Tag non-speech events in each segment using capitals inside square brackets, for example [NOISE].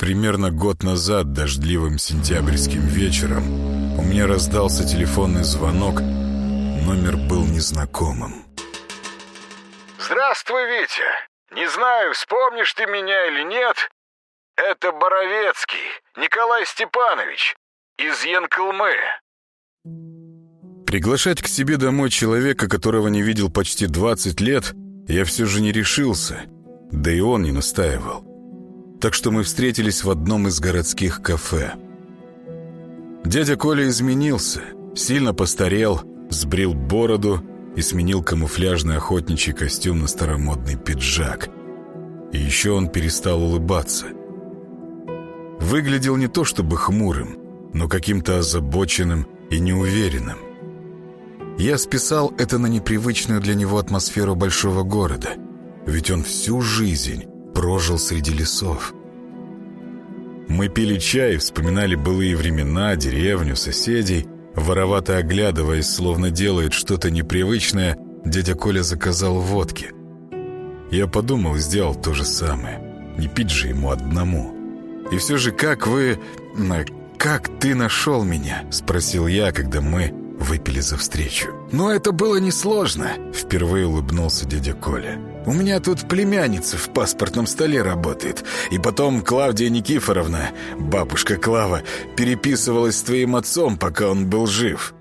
Примерно год назад, дождливым сентябрьским вечером, у меня раздался телефонный звонок. Номер был незнакомым. «Здравствуй, Витя. Не знаю, вспомнишь ты меня или нет. Это Боровецкий, Николай Степанович, из Янкалмы». Приглашать к себе домой человека, которого не видел почти 20 лет, я все же не решился, да и он не настаивал. Так что мы встретились в одном из городских кафе. Дядя Коля изменился, сильно постарел, сбрил бороду и сменил камуфляжный охотничий костюм на старомодный пиджак. И еще он перестал улыбаться. Выглядел не то чтобы хмурым, но каким-то озабоченным и неуверенным. Я списал это на непривычную для него атмосферу большого города, ведь он всю жизнь прожил среди лесов. Мы пили чай, вспоминали былые времена, деревню, соседей. Воровато оглядываясь, словно делает что-то непривычное, дядя Коля заказал водки. Я подумал и сделал то же самое. Не пить же ему одному. «И все же, как вы... как ты нашел меня?» — спросил я, когда мы выпили за встречу. «Но это было несложно», — впервые улыбнулся дядя Коля. «У меня тут племянница в паспортном столе работает. И потом Клавдия Никифоровна, бабушка Клава, переписывалась с твоим отцом, пока он был жив».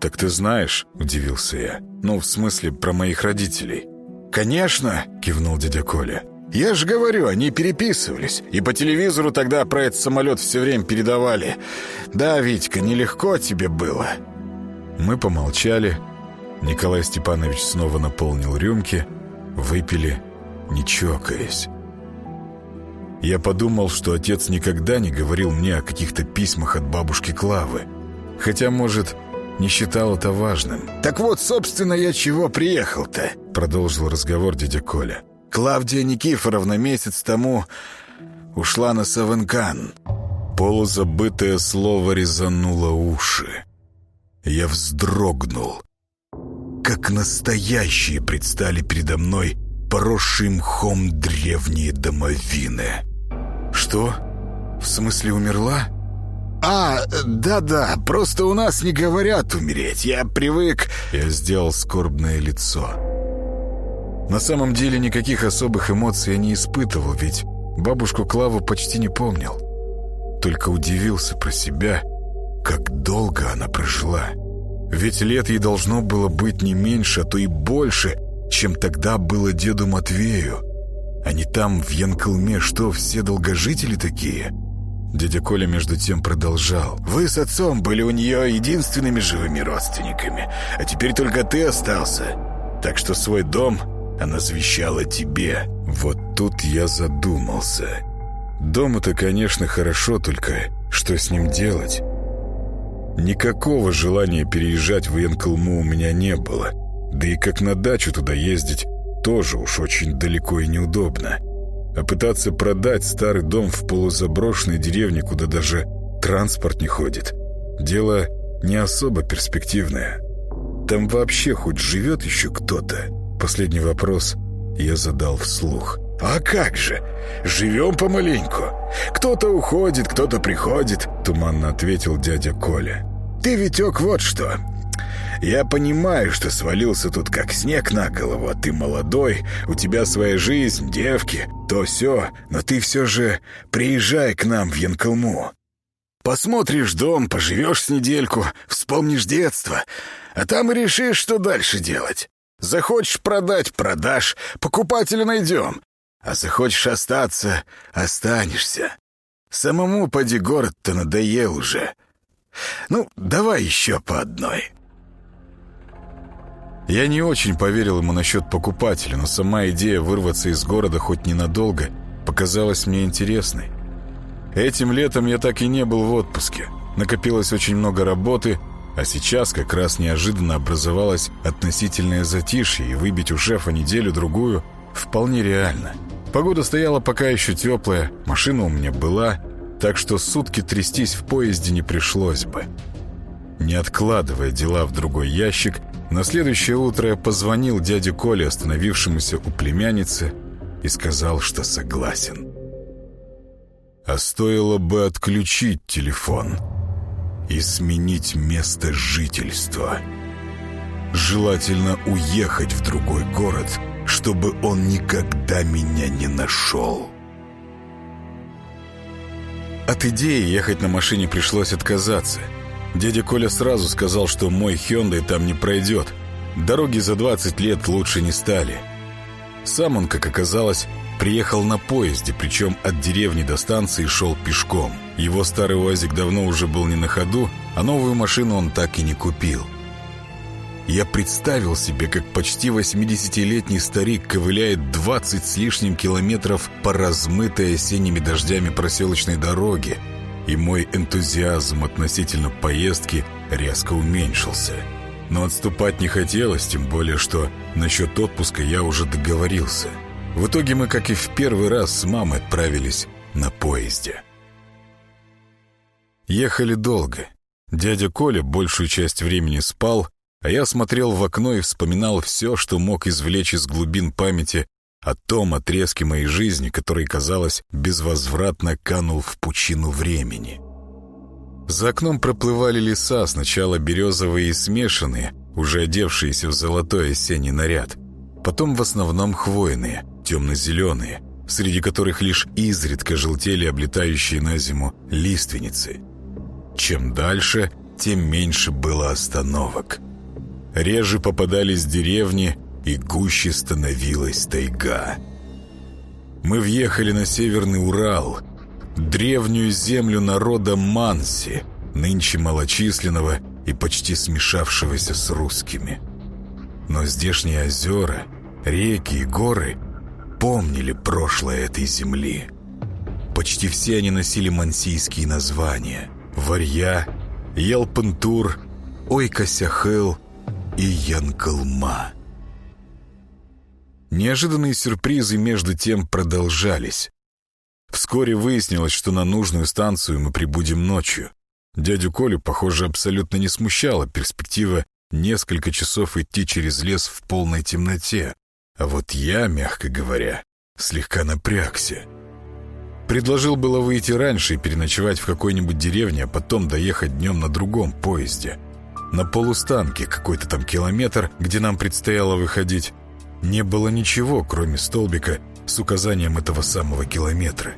«Так ты знаешь?» — удивился я. «Ну, в смысле, про моих родителей». «Конечно!» — кивнул дядя Коля. «Я же говорю, они переписывались. И по телевизору тогда про этот самолет все время передавали. Да, Витька, нелегко тебе было». Мы помолчали. Николай Степанович снова наполнил рюмки. Выпили, не чокаясь. Я подумал, что отец никогда не говорил мне о каких-то письмах от бабушки Клавы. Хотя, может, не считал это важным. «Так вот, собственно, я чего приехал-то?» Продолжил разговор дядя Коля. «Клавдия Никифоровна месяц тому ушла на Савенкан». Полузабытое слово резануло уши. Я вздрогнул. Как настоящие предстали передо мной поросшие мхом древние домовины. «Что? В смысле умерла?» «А, да-да, просто у нас не говорят умереть. Я привык...» Я сделал скорбное лицо. На самом деле никаких особых эмоций я не испытывал, ведь бабушку Клаву почти не помнил. Только удивился про себя, как долго она прожила. Ведь лет ей должно было быть не меньше, а то и больше, чем тогда было деду Матвею. Они там, в Янкалме, что, все долгожители такие?» Дядя Коля между тем продолжал. «Вы с отцом были у нее единственными живыми родственниками, а теперь только ты остался. Так что свой дом она завещала тебе». Вот тут я задумался. Дом это, конечно, хорошо, только что с ним делать? Никакого желания переезжать в Янкалму у меня не было. Да и как на дачу туда ездить, тоже уж очень далеко и неудобно. А пытаться продать старый дом в полузаброшенной деревне, куда даже транспорт не ходит, дело не особо перспективное. Там вообще хоть живет еще кто-то? Последний вопрос я задал вслух. «А как же? Живем помаленьку. Кто-то уходит, кто-то приходит», — туманно ответил дядя Коля. «Ты, Витек, вот что. Я понимаю, что свалился тут как снег на голову, а ты молодой, у тебя своя жизнь, девки, то все, но ты все же приезжай к нам в Янкалму. Посмотришь дом, поживешь с недельку, вспомнишь детство, а там и решишь, что дальше делать. Захочешь продать — продашь, покупателя найдем, а захочешь остаться — останешься. Самому поди город-то надоел уже. Ну, давай еще по одной». Я не очень поверил ему насчет покупателя, но сама идея вырваться из города хоть ненадолго показалась мне интересной. Этим летом я так и не был в отпуске. Накопилось очень много работы, а сейчас как раз неожиданно образовалось относительное затишье, и выбить у шефа неделю-другую вполне реально. Погода стояла пока еще теплая, машина у меня была, так что сутки трястись в поезде не пришлось бы. Не откладывая дела в другой ящик, на следующее утро я позвонил дяде Коле, остановившемуся у племянницы, и сказал, что согласен. а стоило бы отключить телефон и сменить место жительства. Желательно уехать в другой город, чтобы он никогда меня не нашел. От идеи ехать на машине пришлось отказаться. Дядя Коля сразу сказал, что мой Hyundai там не пройдет. Дороги за 20 лет лучше не стали. Сам он, как оказалось, приехал на поезде, причем от деревни до станции шел пешком. Его старый УАЗик давно уже был не на ходу, а новую машину он так и не купил. Я представил себе, как почти 80-летний старик ковыляет 20 с лишним километров по размытой осенними дождями проселочной дороге, и мой энтузиазм относительно поездки резко уменьшился. Но отступать не хотелось, тем более, что насчет отпуска я уже договорился. В итоге мы, как и в первый раз, с мамой отправились на поезде. Ехали долго. Дядя Коля большую часть времени спал, а я смотрел в окно и вспоминал все, что мог извлечь из глубин памяти о том отрезке моей жизни, который, казалось, безвозвратно канул в пучину времени. За окном проплывали леса, сначала березовые и смешанные, уже одевшиеся в золотой осенний наряд, потом в основном хвойные, темно-зеленые, среди которых лишь изредка желтели облетающие на зиму лиственницы. Чем дальше, тем меньше было остановок — Реже попадались деревни, и гуще становилась тайга. Мы въехали на Северный Урал, древнюю землю народа Манси, нынче малочисленного и почти смешавшегося с русскими. Но здешние озера, реки и горы помнили прошлое этой земли. Почти все они носили мансийские названия. Варья, Елпентур, Ойкосяхыл – и Янкалма. Неожиданные сюрпризы между тем продолжались. Вскоре выяснилось, что на нужную станцию мы прибудем ночью. Дядю Колю, похоже, абсолютно не смущала перспектива несколько часов идти через лес в полной темноте. А вот я, мягко говоря, слегка напрягся. Предложил было выйти раньше и переночевать в какой-нибудь деревне, а потом доехать днем на другом поезде — на полустанке, какой-то там километр, где нам предстояло выходить, не было ничего, кроме столбика с указанием этого самого километра.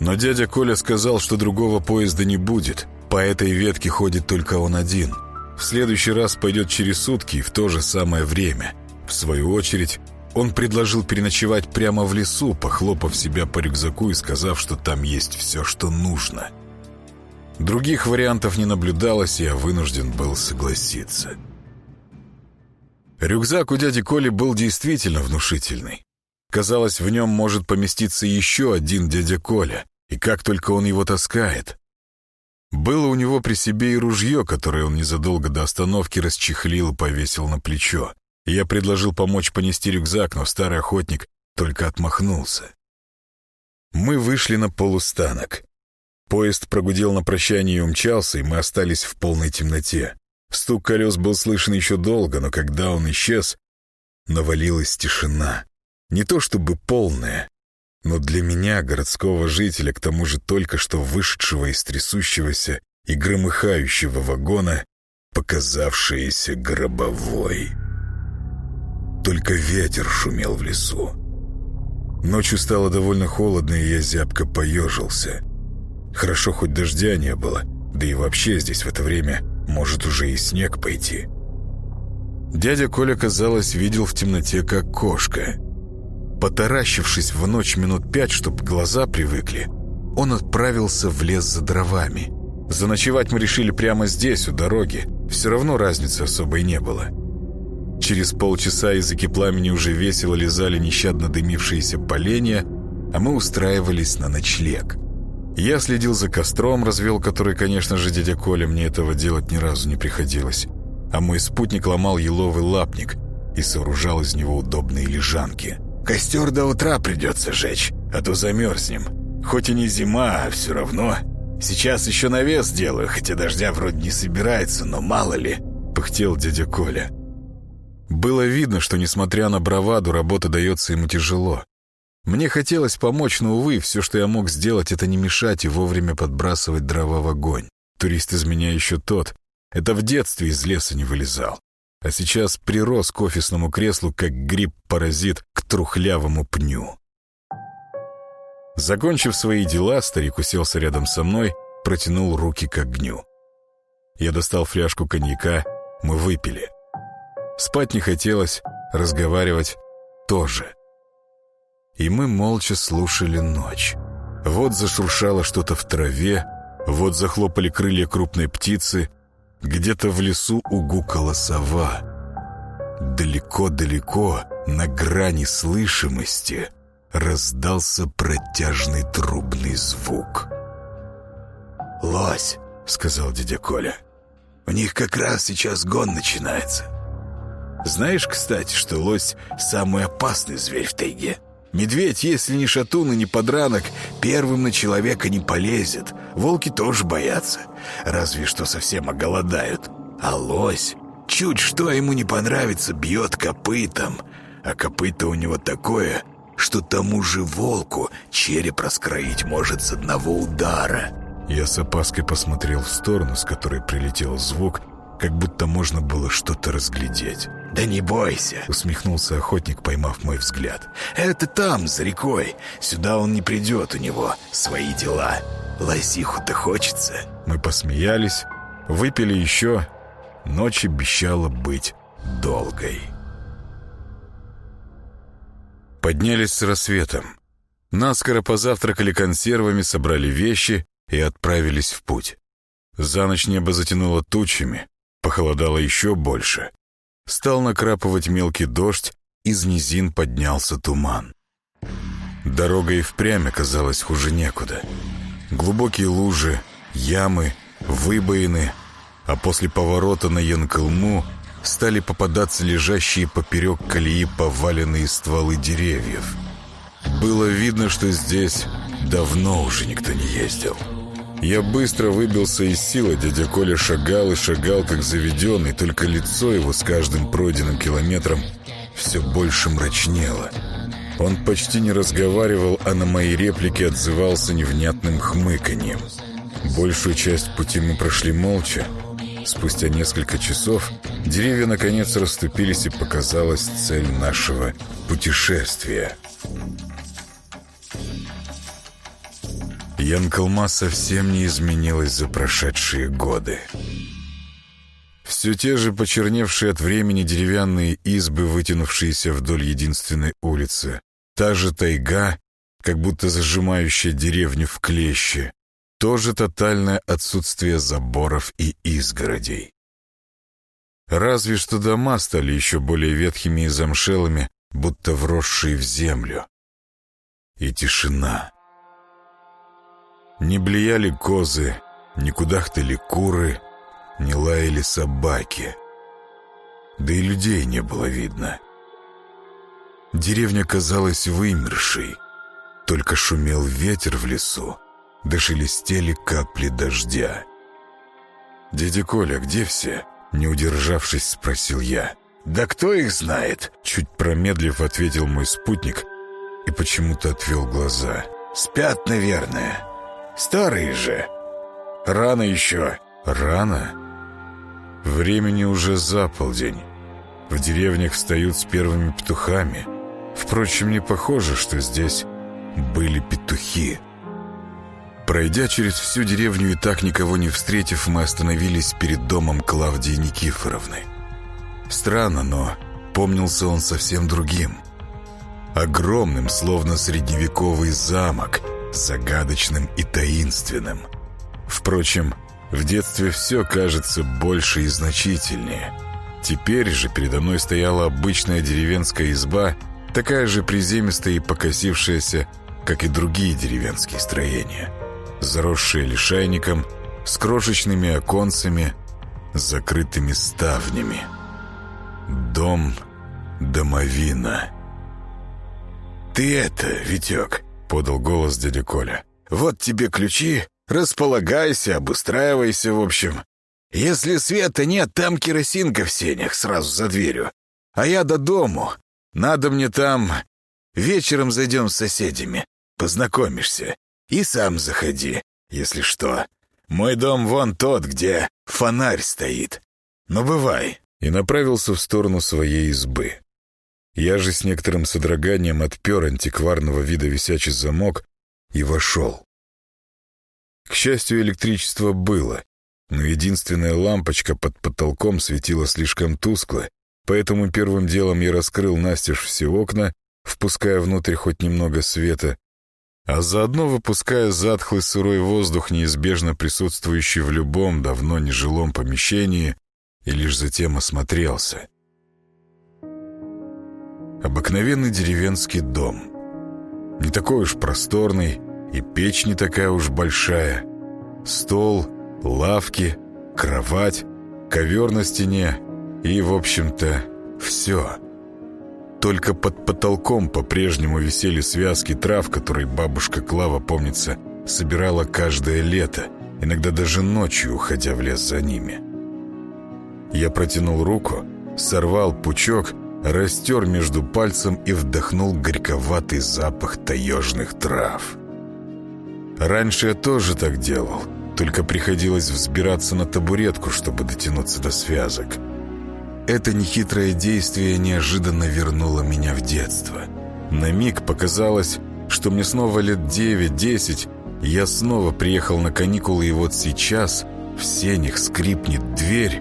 Но дядя Коля сказал, что другого поезда не будет. По этой ветке ходит только он один. В следующий раз пойдет через сутки в то же самое время. В свою очередь, он предложил переночевать прямо в лесу, похлопав себя по рюкзаку и сказав, что там есть все, что нужно. Других вариантов не наблюдалось, я вынужден был согласиться. Рюкзак у дяди Коли был действительно внушительный. Казалось, в нем может поместиться еще один дядя Коля, и как только он его таскает. Было у него при себе и ружье, которое он незадолго до остановки расчехлил и повесил на плечо. Я предложил помочь понести рюкзак, но старый охотник только отмахнулся. Мы вышли на полустанок. Поезд прогудел на прощание и умчался, и мы остались в полной темноте. Стук колес был слышен еще долго, но когда он исчез, навалилась тишина. Не то чтобы полная, но для меня, городского жителя, к тому же только что вышедшего из трясущегося и громыхающего вагона, показавшаяся гробовой. Только ветер шумел в лесу. Ночью стало довольно холодно, и я зябко поежился. Хорошо, хоть дождя не было, да и вообще здесь в это время может уже и снег пойти. Дядя Коля, казалось, видел в темноте, как кошка. Потаращившись в ночь минут пять, чтобы глаза привыкли, он отправился в лес за дровами. Заночевать мы решили прямо здесь, у дороги. Все равно разницы особой не было. Через полчаса языки пламени уже весело лизали нещадно дымившиеся поленья, а мы устраивались на ночлег. Я следил за костром, развел который, конечно же, дядя Коля, мне этого делать ни разу не приходилось. А мой спутник ломал еловый лапник и сооружал из него удобные лежанки. «Костер до утра придется жечь, а то замерзнем. Хоть и не зима, а все равно. Сейчас еще навес делаю, хотя дождя вроде не собирается, но мало ли», — пыхтел дядя Коля. Было видно, что, несмотря на браваду, работа дается ему тяжело. Мне хотелось помочь, но, увы, все, что я мог сделать, это не мешать и вовремя подбрасывать дрова в огонь. Турист из меня еще тот. Это в детстве из леса не вылезал. А сейчас прирос к офисному креслу, как гриб-паразит к трухлявому пню. Закончив свои дела, старик уселся рядом со мной, протянул руки к огню. Я достал фляжку коньяка, мы выпили. Спать не хотелось, разговаривать тоже. И мы молча слушали ночь. Вот зашуршало что-то в траве, вот захлопали крылья крупной птицы, где-то в лесу угукала сова. Далеко-далеко, на грани слышимости, раздался протяжный трубный звук. «Лось», — сказал дядя Коля, — «у них как раз сейчас гон начинается». Знаешь, кстати, что лось — самый опасный зверь в тайге? Медведь, если не шатун и не подранок, первым на человека не полезет. Волки тоже боятся, разве что совсем оголодают. А лось, чуть что ему не понравится, бьет копытом. А копыто у него такое, что тому же волку череп раскроить может с одного удара. Я с опаской посмотрел в сторону, с которой прилетел звук, как будто можно было что-то разглядеть. «Да не бойся!» — усмехнулся охотник, поймав мой взгляд. «Это там, за рекой. Сюда он не придет, у него свои дела. Лосиху-то хочется». Мы посмеялись, выпили еще. Ночь обещала быть долгой. Поднялись с рассветом. Наскоро позавтракали консервами, собрали вещи и отправились в путь. За ночь небо затянуло тучами, похолодало еще больше. Стал накрапывать мелкий дождь, из низин поднялся туман. Дорога и впрямь оказалась хуже некуда. Глубокие лужи, ямы, выбоины, а после поворота на Янкалму стали попадаться лежащие поперек колеи поваленные стволы деревьев. Было видно, что здесь давно уже никто не ездил. Я быстро выбился из сил, а дядя Коля шагал и шагал, как заведенный, только лицо его с каждым пройденным километром все больше мрачнело. Он почти не разговаривал, а на мои реплики отзывался невнятным хмыканьем. Большую часть пути мы прошли молча. Спустя несколько часов деревья наконец расступились, и показалась цель нашего путешествия — Янкалма совсем не изменилась за прошедшие годы. Все те же почерневшие от времени деревянные избы, вытянувшиеся вдоль единственной улицы. Та же тайга, как будто зажимающая деревню в клещи. Тоже тотальное отсутствие заборов и изгородей. Разве что дома стали еще более ветхими и замшелыми, будто вросшие в землю. И тишина. Не блеяли козы, не кудахтали куры, не лаяли собаки. Да и людей не было видно. Деревня казалась вымершей. Только шумел ветер в лесу, да шелестели капли дождя. «Дядя Коля, где все?» Не удержавшись, спросил я. «Да кто их знает?» Чуть промедлив, ответил мой спутник и почему-то отвел глаза. «Спят, наверное. Старые же. Рано еще. Рано? Времени уже за полдень. В деревнях встают с первыми петухами. Впрочем, не похоже, что здесь были петухи. Пройдя через всю деревню и так никого не встретив, мы остановились перед домом Клавдии Никифоровны. Странно, но помнился он совсем другим. Огромным, словно средневековый замок — загадочным и таинственным. Впрочем, в детстве все кажется больше и значительнее. Теперь же передо мной стояла обычная деревенская изба, такая же приземистая и покосившаяся, как и другие деревенские строения, заросшие лишайником, с крошечными оконцами, закрытыми ставнями. Дом домовина. «Ты это, Витек, — подал голос дядя Коля. «Вот тебе ключи, располагайся, обустраивайся, в общем. Если света нет, там керосинка в сенях сразу за дверью. А я до дому. Надо мне там Вечером зайдем с соседями. Познакомишься. И сам заходи, если что. Мой дом вон тот, где фонарь стоит. Ну, бывай». И направился в сторону своей избы. Я же с некоторым содроганием отпер антикварного вида висячий замок и вошел. К счастью, электричество было, но единственная лампочка под потолком светила слишком тускло, поэтому первым делом я раскрыл настежь все окна, впуская внутрь хоть немного света, а заодно выпуская затхлый сырой воздух, неизбежно присутствующий в любом давно нежилом помещении, и лишь затем осмотрелся. Обыкновенный деревенский дом. Не такой уж просторный, и печь не такая уж большая. Стол, лавки, кровать, ковер на стене и, в общем-то, все. Только под потолком по-прежнему висели связки трав, которые бабушка Клава, помнится, собирала каждое лето, иногда даже ночью, уходя в лес за ними. Я протянул руку, сорвал пучок, растер между пальцем и вдохнул горьковатый запах таежных трав. Раньше я тоже так делал, только приходилось взбираться на табуретку, чтобы дотянуться до связок. Это нехитрое действие неожиданно вернуло меня в детство. На миг показалось, что мне снова лет 9-10, я снова приехал на каникулы, и вот сейчас в сенях скрипнет дверь,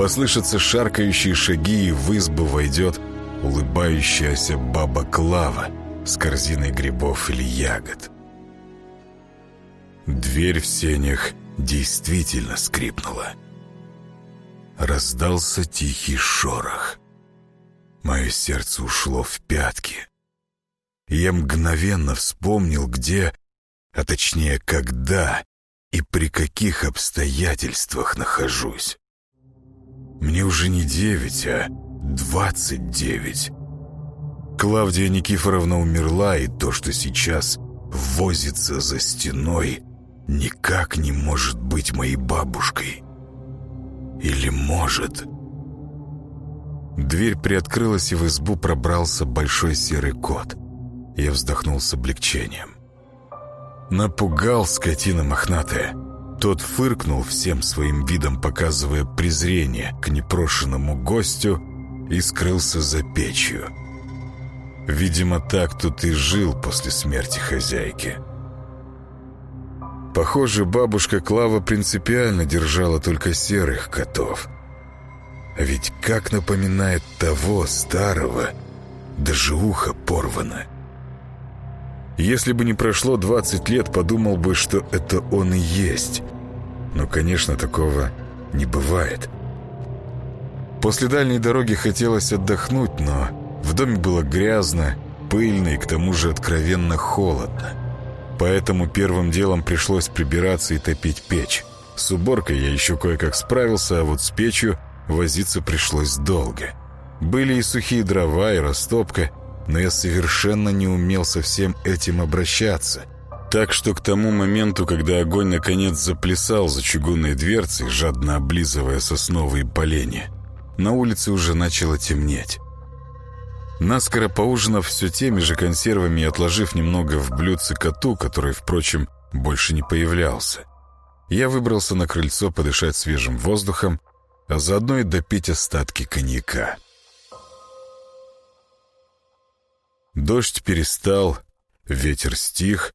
послышатся шаркающие шаги, и в избу войдет улыбающаяся баба Клава с корзиной грибов или ягод. Дверь в сенях действительно скрипнула. Раздался тихий шорох. Мое сердце ушло в пятки. Я мгновенно вспомнил, где, а точнее, когда и при каких обстоятельствах нахожусь. Мне уже не девять, а двадцать девять. Клавдия Никифоровна умерла, и то, что сейчас возится за стеной, никак не может быть моей бабушкой. Или может... Дверь приоткрылась, и в избу пробрался большой серый кот. Я вздохнул с облегчением. Напугал скотина мохнатая. Тот фыркнул всем своим видом, показывая презрение к непрошенному гостю, и скрылся за печью. Видимо, так тут и жил после смерти хозяйки. Похоже, бабушка Клава принципиально держала только серых котов. Ведь как напоминает того старого, даже ухо порвано. Если бы не прошло 20 лет, подумал бы, что это он и есть. Но, конечно, такого не бывает. После дальней дороги хотелось отдохнуть, но в доме было грязно, пыльно и к тому же откровенно холодно. Поэтому первым делом пришлось прибираться и топить печь. С уборкой я еще кое-как справился, а вот с печью возиться пришлось долго. Были и сухие дрова, и растопка, но я совершенно не умел со всем этим обращаться. Так что к тому моменту, когда огонь наконец заплясал за чугунной дверцей, жадно облизывая сосновые поленья, на улице уже начало темнеть. Наскоро поужинав все теми же консервами и отложив немного в блюдце коту, который, впрочем, больше не появлялся, я выбрался на крыльцо подышать свежим воздухом, а заодно и допить остатки коньяка. Дождь перестал, ветер стих,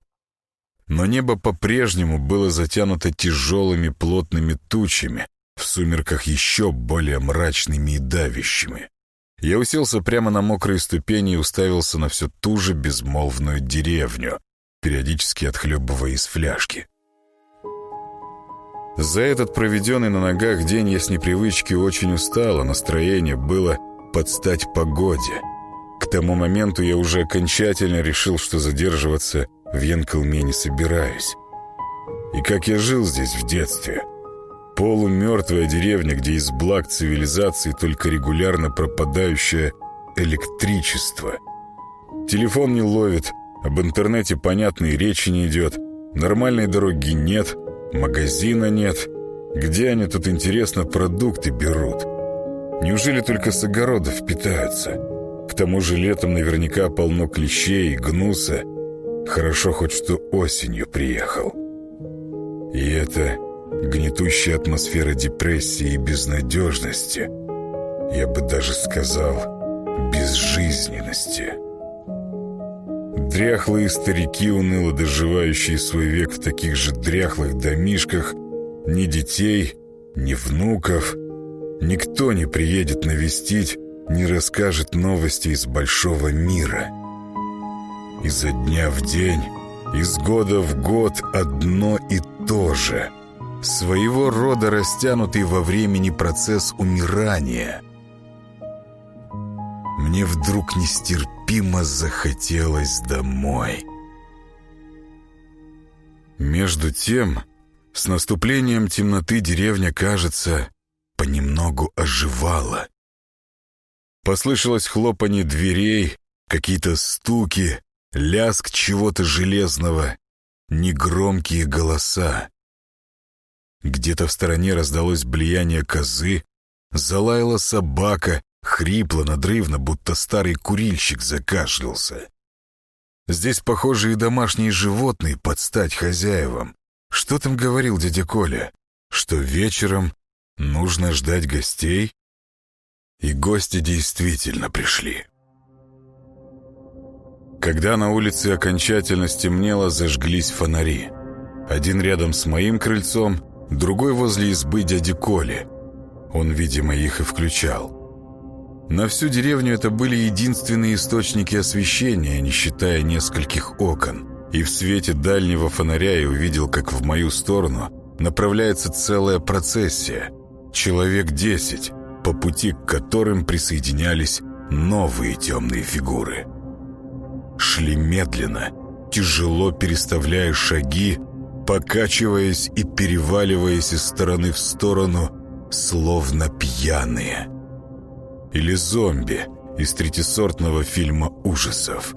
но небо по-прежнему было затянуто тяжелыми плотными тучами, в сумерках еще более мрачными и давящими. Я уселся прямо на мокрые ступени и уставился на всю ту же безмолвную деревню, периодически отхлебывая из фляжки. За этот проведенный на ногах день я с непривычки очень устал, а настроение было под стать погоде. К тому моменту я уже окончательно решил, что задерживаться в Янкалме не собираюсь. И как я жил здесь в детстве – Полумертвая деревня, где из благ цивилизации только регулярно пропадающее электричество. Телефон не ловит, об интернете понятной речи не идет, нормальной дороги нет, магазина нет. Где они тут, интересно, продукты берут? Неужели только с огородов питаются? К тому же летом наверняка полно клещей и гнуса. Хорошо хоть что осенью приехал. И это гнетущая атмосфера депрессии и безнадежности, я бы даже сказал, безжизненности. Дряхлые старики, уныло доживающие свой век в таких же дряхлых домишках, ни детей, ни внуков, никто не приедет навестить, не расскажет новости из большого мира. Изо дня в день, из года в год одно и то же. Своего рода растянутый во времени процесс умирания. Мне вдруг нестерпимо захотелось домой. Между тем, с наступлением темноты деревня, кажется, понемногу оживала. Послышалось хлопанье дверей, какие-то стуки, ляск чего-то железного, негромкие голоса. Где-то в стороне раздалось блияние козы, залаяла собака, хрипло, надрывно, будто старый курильщик закашлялся. Здесь, похоже, и домашние животные под стать хозяевам. Что там говорил дядя Коля? Что вечером нужно ждать гостей? И гости действительно пришли. Когда на улице окончательно стемнело, зажглись фонари. Один рядом с моим крыльцом, другой возле избы дяди Коли. Он, видимо, их и включал. На всю деревню это были единственные источники освещения, не считая нескольких окон. И в свете дальнего фонаря я увидел, как в мою сторону направляется целая процессия. Человек десять, по пути к которым присоединялись новые темные фигуры. Шли медленно, тяжело переставляя шаги, покачиваясь и переваливаясь из стороны в сторону, словно пьяные. Или зомби из третисортного фильма ужасов.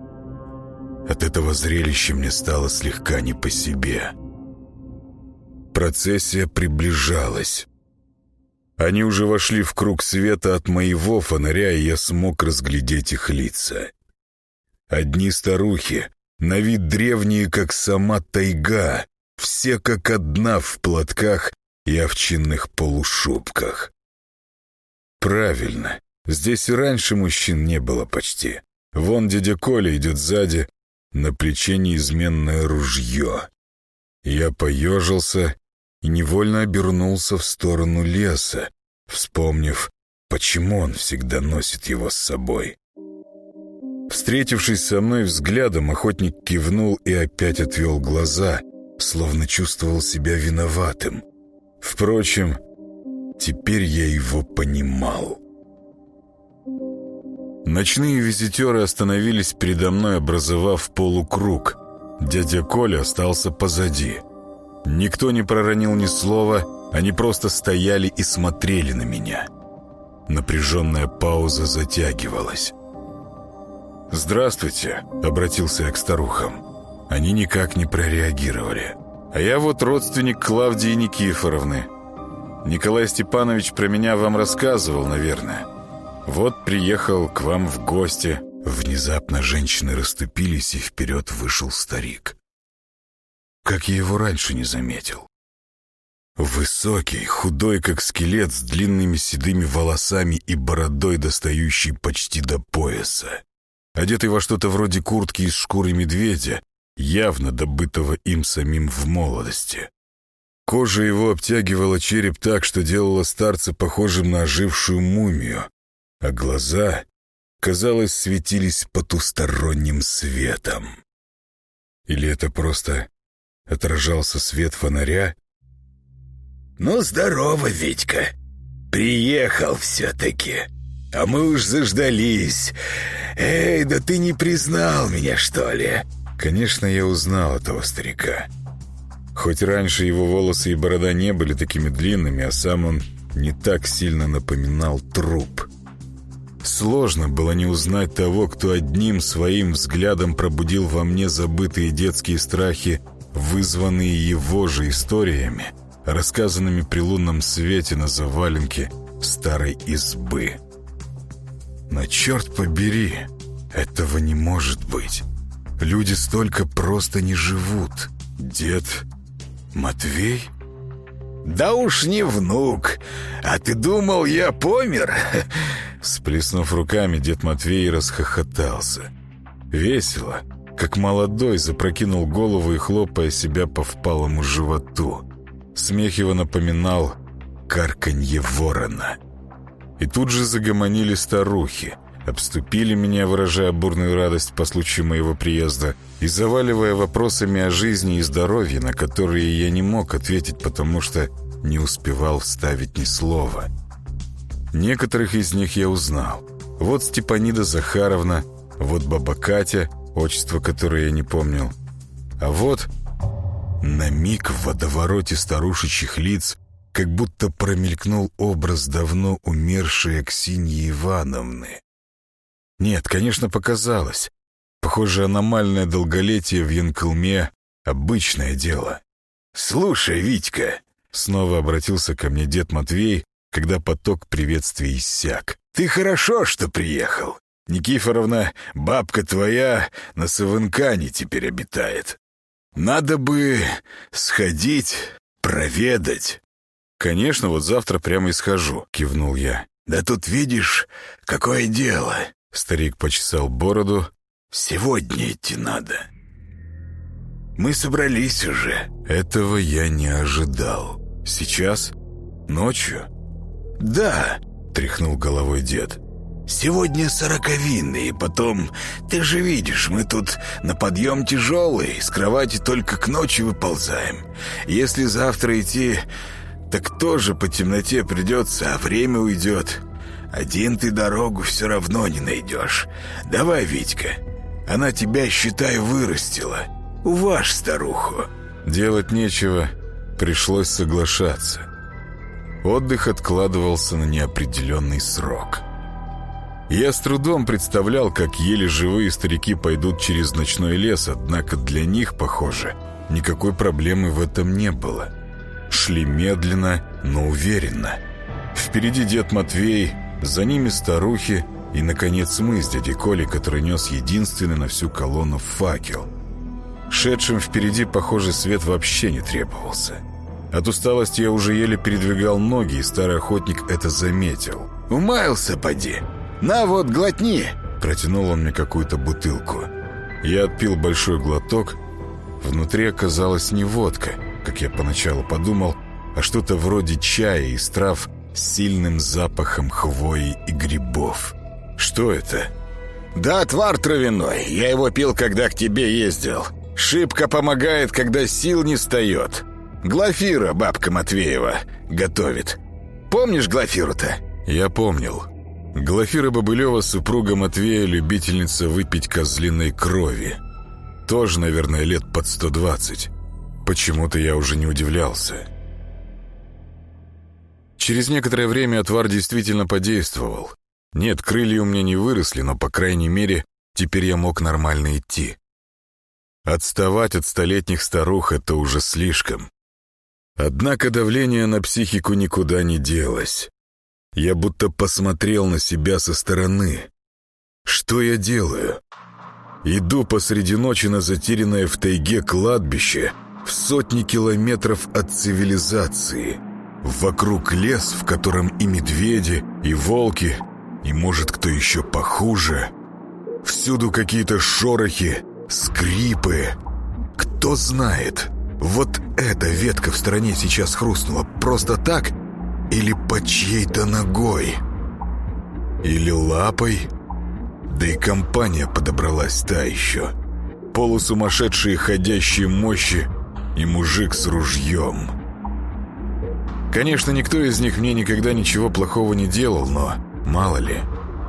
От этого зрелища мне стало слегка не по себе. Процессия приближалась. Они уже вошли в круг света от моего фонаря, и я смог разглядеть их лица. Одни старухи, на вид древние, как сама тайга, все как одна в платках и овчинных полушубках. Правильно, здесь и раньше мужчин не было почти. Вон дядя Коля идет сзади, на плече неизменное ружье. Я поежился и невольно обернулся в сторону леса, вспомнив, почему он всегда носит его с собой. Встретившись со мной взглядом, охотник кивнул и опять отвел глаза, словно чувствовал себя виноватым. Впрочем, теперь я его понимал. Ночные визитеры остановились передо мной, образовав полукруг. Дядя Коля остался позади. Никто не проронил ни слова, они просто стояли и смотрели на меня. Напряженная пауза затягивалась. «Здравствуйте», — обратился я к старухам. Они никак не прореагировали. «А я вот родственник Клавдии Никифоровны. Николай Степанович про меня вам рассказывал, наверное. Вот приехал к вам в гости». Внезапно женщины расступились, и вперед вышел старик. Как я его раньше не заметил. Высокий, худой, как скелет, с длинными седыми волосами и бородой, достающей почти до пояса. Одетый во что-то вроде куртки из шкуры медведя, явно добытого им самим в молодости. Кожа его обтягивала череп так, что делала старца похожим на ожившую мумию, а глаза, казалось, светились потусторонним светом. Или это просто отражался свет фонаря. «Ну, здорово, Витька! Приехал все-таки, а мы уж заждались. Эй, да ты не признал меня, что ли?» Конечно, я узнал этого старика. Хоть раньше его волосы и борода не были такими длинными, а сам он не так сильно напоминал труп. Сложно было не узнать того, кто одним своим взглядом пробудил во мне забытые детские страхи вызванные его же историями, рассказанными при лунном свете на заваленке старой избы. Но черт побери, этого не может быть. Люди столько просто не живут. Дед Матвей? Да уж не внук. А ты думал, я помер? [LAUGHS] Сплеснув руками, дед Матвей расхохотался. Весело, как молодой, запрокинул голову и хлопая себя по впалому животу. Смех его напоминал карканье ворона. И тут же загомонили старухи, обступили меня, выражая бурную радость по случаю моего приезда и заваливая вопросами о жизни и здоровье, на которые я не мог ответить, потому что не успевал вставить ни слова. Некоторых из них я узнал. Вот Степанида Захаровна, вот баба Катя, отчество которое я не помнил. А вот на миг в водовороте старушечьих лиц как будто промелькнул образ давно умершей Аксиньи Ивановны. Нет, конечно, показалось. Похоже, аномальное долголетие в Янкалме — обычное дело. «Слушай, Витька!» — снова обратился ко мне дед Матвей, когда поток приветствий иссяк. «Ты хорошо, что приехал. Никифоровна, бабка твоя на Савынкане теперь обитает. Надо бы сходить, проведать. «Конечно, вот завтра прямо и схожу», — кивнул я. «Да тут видишь, какое дело!» Старик почесал бороду. «Сегодня идти надо. Мы собрались уже». Этого я не ожидал. «Сейчас? Ночью?» «Да», — тряхнул головой дед. «Сегодня сороковины, и потом, ты же видишь, мы тут на подъем тяжелый, с кровати только к ночи выползаем. Если завтра идти, так тоже по темноте придется, а время уйдет. Один ты дорогу все равно не найдешь. Давай, Витька, она тебя, считай, вырастила. Уваж старуху». Делать нечего, пришлось соглашаться. Отдых откладывался на неопределенный срок. Я с трудом представлял, как еле живые старики пойдут через ночной лес, однако для них, похоже, никакой проблемы в этом не было. Шли медленно, но уверенно. Впереди дед Матвей, за ними старухи и, наконец, мы с дядей Колей, который нес единственный на всю колонну факел. Шедшим впереди, похоже, свет вообще не требовался. От усталости я уже еле передвигал ноги, и старый охотник это заметил. «Умаялся, поди! На вот, глотни!» Протянул он мне какую-то бутылку. Я отпил большой глоток. Внутри оказалась не водка — как я поначалу подумал, а что-то вроде чая из трав с сильным запахом хвои и грибов. Что это? «Да, отвар травяной. Я его пил, когда к тебе ездил. Шибко помогает, когда сил не встает. Глафира, бабка Матвеева, готовит. Помнишь Глафиру-то?» Я помнил. Глафира Бобылева, супруга Матвея, любительница выпить козлиной крови. Тоже, наверное, лет под 120. Почему-то я уже не удивлялся. Через некоторое время отвар действительно подействовал. Нет, крылья у меня не выросли, но, по крайней мере, теперь я мог нормально идти. Отставать от столетних старух — это уже слишком. Однако давление на психику никуда не делось. Я будто посмотрел на себя со стороны. Что я делаю? Иду посреди ночи на затерянное в тайге кладбище — в сотни километров от цивилизации. Вокруг лес, в котором и медведи, и волки, и, может, кто еще похуже. Всюду какие-то шорохи, скрипы. Кто знает, вот эта ветка в стороне сейчас хрустнула просто так или под чьей-то ногой? Или лапой? Да и компания подобралась та еще. Полусумасшедшие ходящие мощи и мужик с ружьем. Конечно, никто из них мне никогда ничего плохого не делал, но мало ли,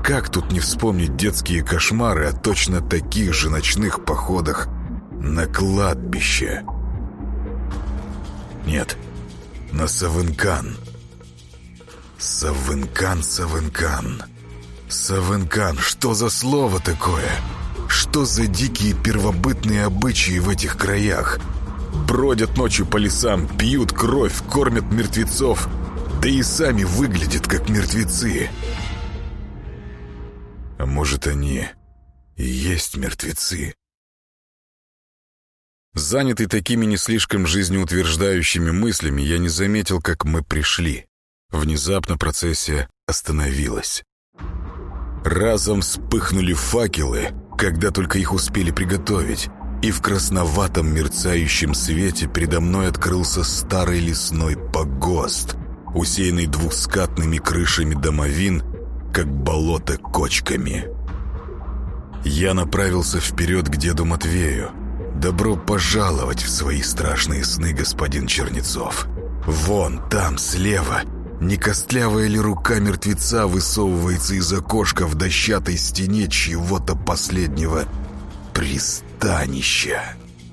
как тут не вспомнить детские кошмары о точно таких же ночных походах на кладбище? Нет, на Савынкан. Савынкан, Савынкан. Савынкан, что за слово такое? Что за дикие первобытные обычаи в этих краях? Бродят ночью по лесам, пьют кровь, кормят мертвецов, да и сами выглядят как мертвецы. А может, они и есть мертвецы? Занятый такими не слишком жизнеутверждающими мыслями, я не заметил, как мы пришли. Внезапно процессия остановилась. Разом вспыхнули факелы, когда только их успели приготовить, и в красноватом мерцающем свете передо мной открылся старый лесной погост, усеянный двухскатными крышами домовин, как болото кочками. Я направился вперед к деду Матвею. «Добро пожаловать в свои страшные сны, господин Чернецов. Вон там, слева, не костлявая ли рука мертвеца высовывается из окошка в дощатой стене чьего-то последнего пристанища?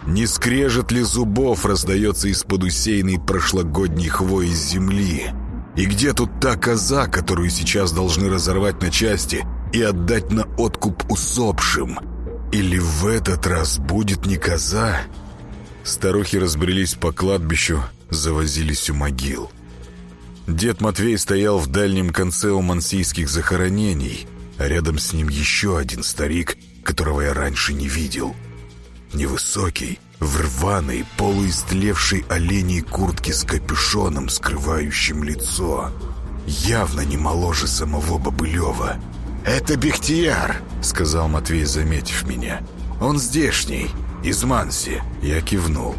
Не скрежет ли зубов раздается из-под усеянной прошлогодней хвои земли? И где тут та коза, которую сейчас должны разорвать на части и отдать на откуп усопшим? Или в этот раз будет не коза? Старухи разбрелись по кладбищу, завозились у могил. Дед Матвей стоял в дальнем конце у мансийских захоронений, а рядом с ним еще один старик, которого я раньше не видел. Невысокий, в рваной, полуистлевшей оленей куртке с капюшоном, скрывающим лицо. Явно не моложе самого Бобылева. «Это Бехтияр», — сказал Матвей, заметив меня. «Он здешний, из Манси». Я кивнул.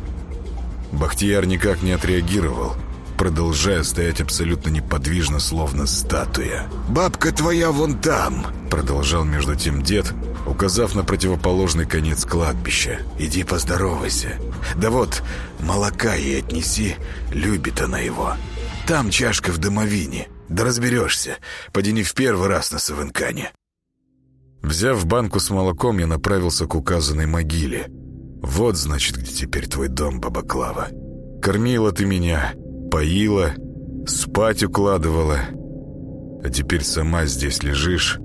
Бахтияр никак не отреагировал, продолжая стоять абсолютно неподвижно, словно статуя. «Бабка твоя вон там!» Продолжал между тем дед, указав на противоположный конец кладбища. «Иди поздоровайся. Да вот, молока ей отнеси, любит она его. Там чашка в домовине. Да разберешься, поди не в первый раз на Савынкане». Взяв банку с молоком, я направился к указанной могиле. «Вот, значит, где теперь твой дом, баба Клава. Кормила ты меня, поила, спать укладывала. А теперь сама здесь лежишь,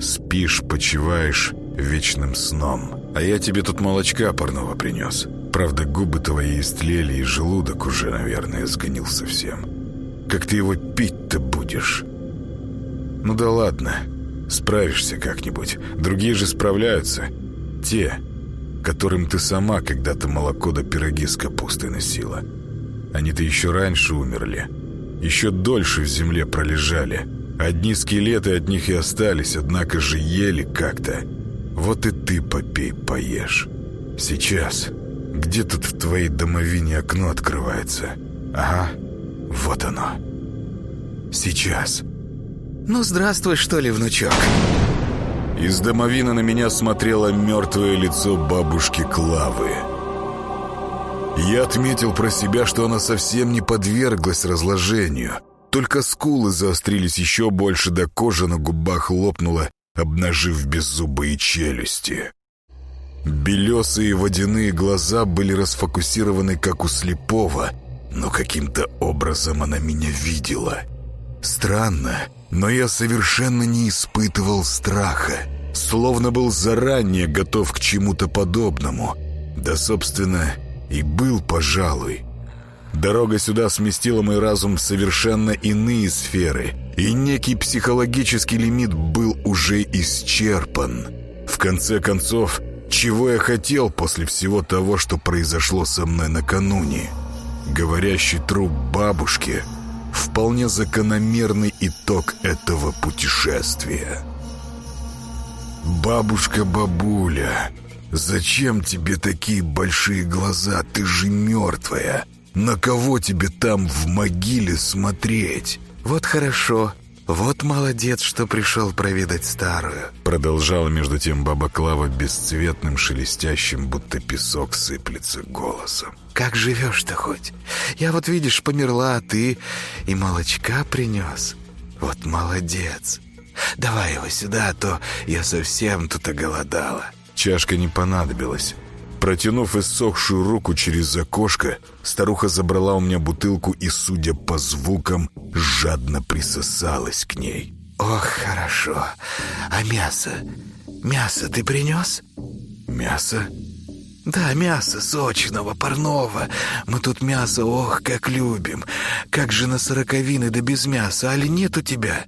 спишь, почиваешь вечным сном. А я тебе тут молочка парного принес. Правда, губы твои истлели, и желудок уже, наверное, сгнил совсем. Как ты его пить-то будешь? Ну да ладно, справишься как-нибудь. Другие же справляются. Те, которым ты сама когда-то молоко да пироги с капустой носила. Они-то еще раньше умерли. Еще дольше в земле пролежали. Одни скелеты от них и остались, однако же ели как-то. Вот и ты попей, поешь. Сейчас. Где тут в твоей домовине окно открывается? Ага, вот оно. Сейчас. Ну, здравствуй, что ли, внучок. Из домовины на меня смотрело мертвое лицо бабушки Клавы. Я отметил про себя, что она совсем не подверглась разложению. Только скулы заострились еще больше, да кожа на губах лопнула, обнажив беззубые челюсти. Белесые водяные глаза были расфокусированы, как у слепого, но каким-то образом она меня видела. Странно, но я совершенно не испытывал страха, словно был заранее готов к чему-то подобному. Да, собственно, и был, пожалуй. Дорога сюда сместила мой разум в совершенно иные сферы, и некий психологический лимит был уже исчерпан. В конце концов, чего я хотел после всего того, что произошло со мной накануне? Говорящий труп бабушки — вполне закономерный итог этого путешествия. «Бабушка-бабуля, зачем тебе такие большие глаза? Ты же мертвая!» На кого тебе там в могиле смотреть? Вот хорошо. Вот молодец, что пришел проведать старую. Продолжала между тем баба Клава бесцветным, шелестящим, будто песок сыплется голосом. Как живешь-то хоть? Я вот, видишь, померла, а ты и молочка принес. Вот молодец. Давай его сюда, а то я совсем тут оголодала. Чашка не понадобилась. Протянув иссохшую руку через окошко, старуха забрала у меня бутылку и, судя по звукам, жадно присосалась к ней. «Ох, хорошо. А мясо? Мясо ты принес?» «Мясо?» «Да, мясо сочного, парного. Мы тут мясо, ох, как любим. Как же на сороковины да без мяса, али нет у тебя?»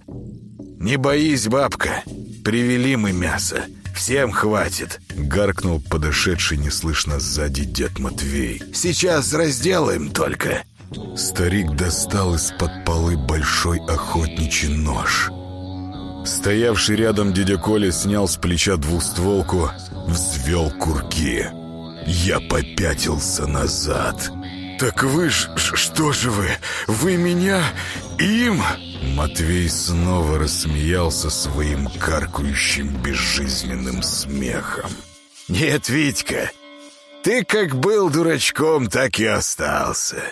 «Не боись, бабка. привели мы мясо. Всем хватит!» — гаркнул подошедший неслышно сзади дед Матвей. «Сейчас разделаем только!» Старик достал из-под полы большой охотничий нож. Стоявший рядом дядя Коля снял с плеча двустволку, взвел курки. Я попятился назад. «Так вы ж... что же вы? Вы меня... им...» Матвей снова рассмеялся своим каркающим безжизненным смехом. «Нет, Витька, ты как был дурачком, так и остался.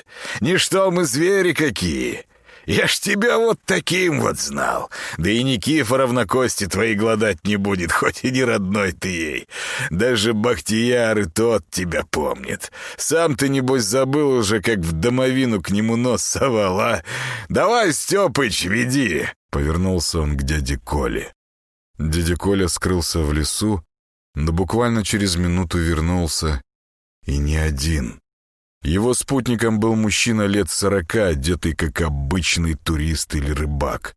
Ничто мы звери какие. Я ж тебя вот таким вот знал. Да и Никифоров на кости твои гладать не будет, хоть и не родной ты ей. Даже Бахтияр и тот тебя помнит. Сам ты, небось, забыл уже, как в домовину к нему нос совал, а? Давай, Степыч, веди!» Повернулся он к дяде Коле. Дядя Коля скрылся в лесу, но буквально через минуту вернулся. И не один. Его спутником был мужчина лет сорока, одетый как обычный турист или рыбак.